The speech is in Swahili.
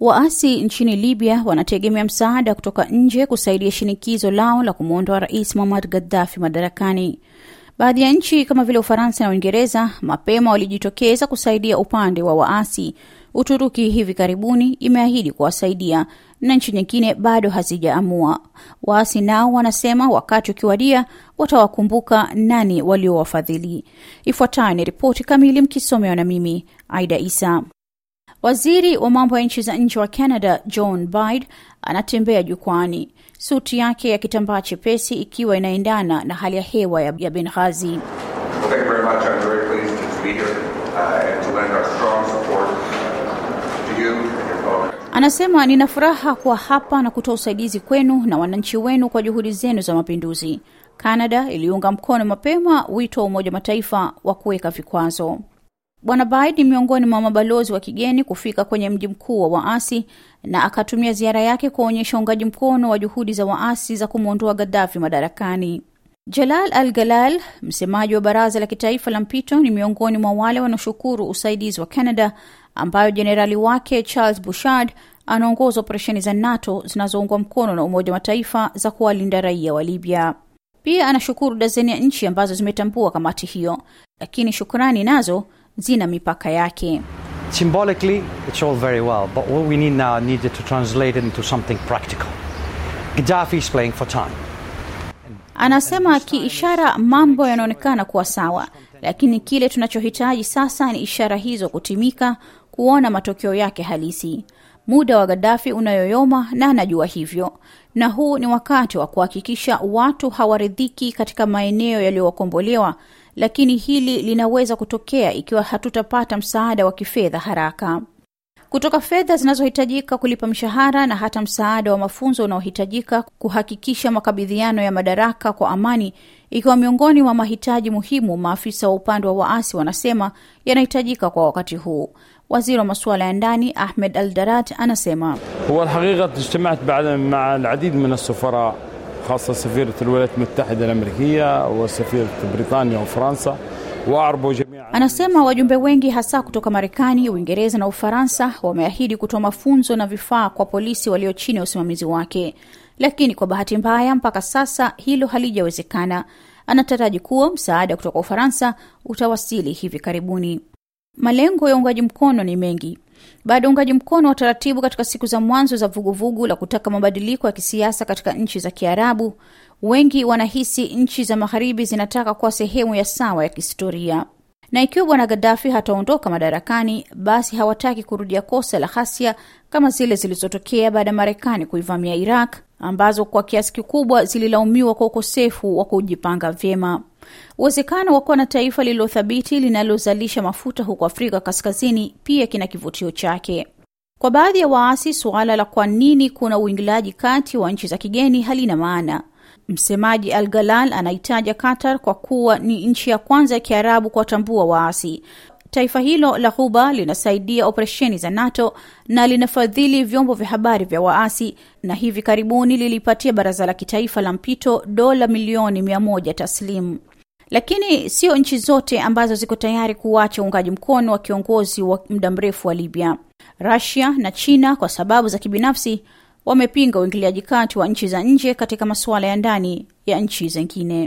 Waasi nchini Libya wanategemea msaada kutoka nje kusaidia shinikizo lao la kumwondoa Rais Muammar Gaddafi madarakani. Baadhi ya nchi kama vile Ufaransa na Uingereza mapema walijitokeza kusaidia upande wa waasi. Uturuki hivi karibuni imeahidi kuwasaidia na nchi nyingine bado hazijaamua. Waasi nao wanasema wakati ukiwadia watawakumbuka nani waliowafadhili. Ifuatayo ni ripoti kamili mkisomewa na mimi Aida Isa. Waziri wa mambo ya nchi za nje wa Canada John Bide anatembea jukwani, suti yake ya kitambaa chepesi ikiwa inaendana na hali ya hewa ya, ya Benghazi. Anasema nina furaha kuwa hapa na kutoa usaidizi kwenu na wananchi wenu kwa juhudi zenu za mapinduzi. Canada iliunga mkono mapema wito wa Umoja Mataifa wa kuweka vikwazo. Bwana Biden ni miongoni mwa mabalozi wa kigeni kufika kwenye mji mkuu wa waasi na akatumia ziara yake kuonyesha uungaji mkono wa juhudi za waasi za kumwondoa Gaddafi madarakani. Jalal Al Galal, msemaji wa baraza la kitaifa la mpito, ni miongoni mwa wale wanaoshukuru usaidizi wa Canada ambayo jenerali wake Charles bushard anaongoza operesheni za NATO zinazoungwa mkono na Umoja wa Mataifa za kuwalinda raia wa Libya. Pia anashukuru dazeni ya nchi ambazo zimetambua kamati hiyo, lakini shukrani nazo zina mipaka yake. Symbolically, it's all very well, but what we need now needed to translate it into something practical. Gaddafi is playing for time. Anasema kiishara mambo yanaonekana kuwa sawa, lakini kile tunachohitaji sasa ni ishara hizo kutimika, kuona matokeo yake halisi. Muda wa Gaddafi unayoyoma na anajua hivyo, na huu ni wakati wa kuhakikisha watu hawaridhiki katika maeneo yaliyokombolewa lakini hili linaweza kutokea ikiwa hatutapata msaada wa kifedha haraka kutoka fedha zinazohitajika kulipa mshahara na hata msaada wa mafunzo unaohitajika kuhakikisha makabidhiano ya madaraka kwa amani, ikiwa miongoni mwa mahitaji muhimu. Maafisa wa upande wa waasi wanasema yanahitajika kwa wakati huu. Waziri wa masuala ya ndani Ahmed Al Darat anasema huwa alhaqiqa ijtamaat ba'da ma'a aladid min as-sufara خاصة سفيرة الولايات المتحدة الأمريكية وسفيرة بريطانيا وفرنسا وأعربوا جميعا Anasema wajumbe wengi hasa kutoka Marekani, Uingereza na Ufaransa wameahidi kutoa mafunzo na vifaa kwa polisi walio chini ya usimamizi wake, lakini kwa bahati mbaya mpaka sasa hilo halijawezekana. Anataraji kuwa msaada kutoka Ufaransa utawasili hivi karibuni. Malengo ya uungaji mkono ni mengi. baada ya uungaji mkono wa taratibu katika siku za mwanzo za vuguvugu vugu la kutaka mabadiliko ya kisiasa katika nchi za Kiarabu, wengi wanahisi nchi za magharibi zinataka kuwa sehemu ya sawa ya kihistoria, na ikiwa bwana Gaddafi hataondoka madarakani, basi hawataki kurudia kosa la ghasia kama zile zilizotokea baada ya Marekani kuivamia Iraq, ambazo kwa kiasi kikubwa zililaumiwa kwa ukosefu wa kujipanga vyema. Uwezekano wa kuwa na taifa lililothabiti linalozalisha mafuta huko Afrika Kaskazini pia kina kivutio chake. Kwa baadhi ya waasi, suala la kwa nini kuna uingilaji kati wa nchi za kigeni halina maana. Msemaji Al Galal anaitaja Qatar kwa kuwa ni nchi ya kwanza ya Kiarabu kuwatambua waasi. Taifa hilo la Ghuba linasaidia operesheni za NATO na linafadhili vyombo vya habari vya waasi, na hivi karibuni lilipatia baraza la kitaifa la mpito dola milioni mia moja taslimu. Lakini sio nchi zote ambazo ziko tayari kuacha uungaji mkono wa kiongozi wa muda mrefu wa Libya. Russia na China kwa sababu za kibinafsi wamepinga uingiliaji kati wa nchi za nje katika masuala ya ndani ya nchi zingine.